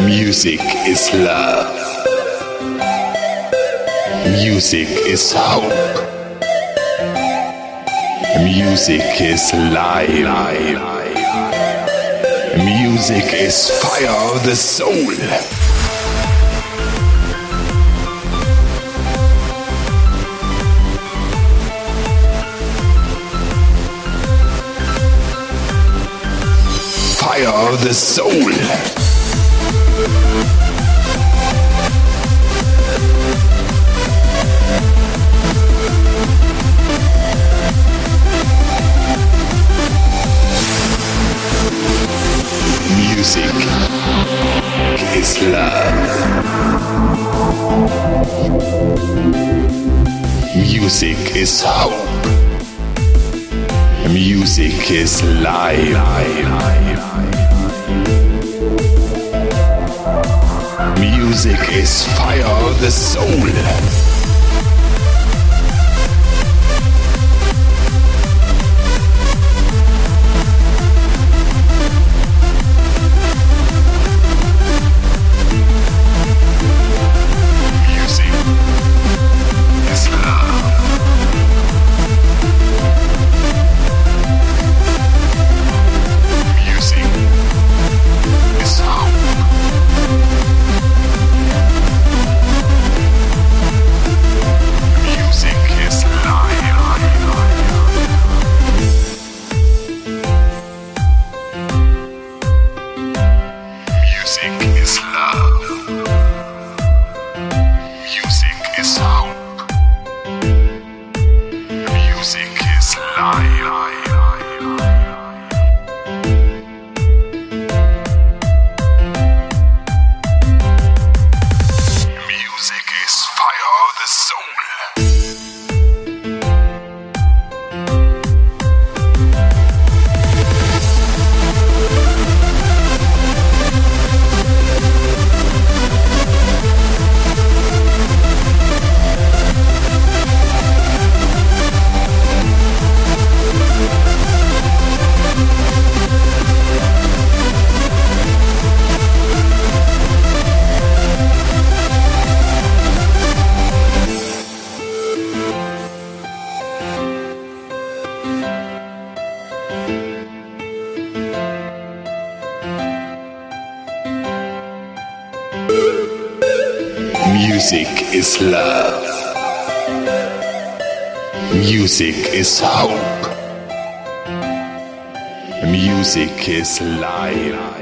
Music is love. Music is hope. Music is life. Music is fire of the soul. Fire of the soul. Music is love. Music is hope. Music is life. Music is fire of the soul. Music Music is love. Music is hope. Music is life.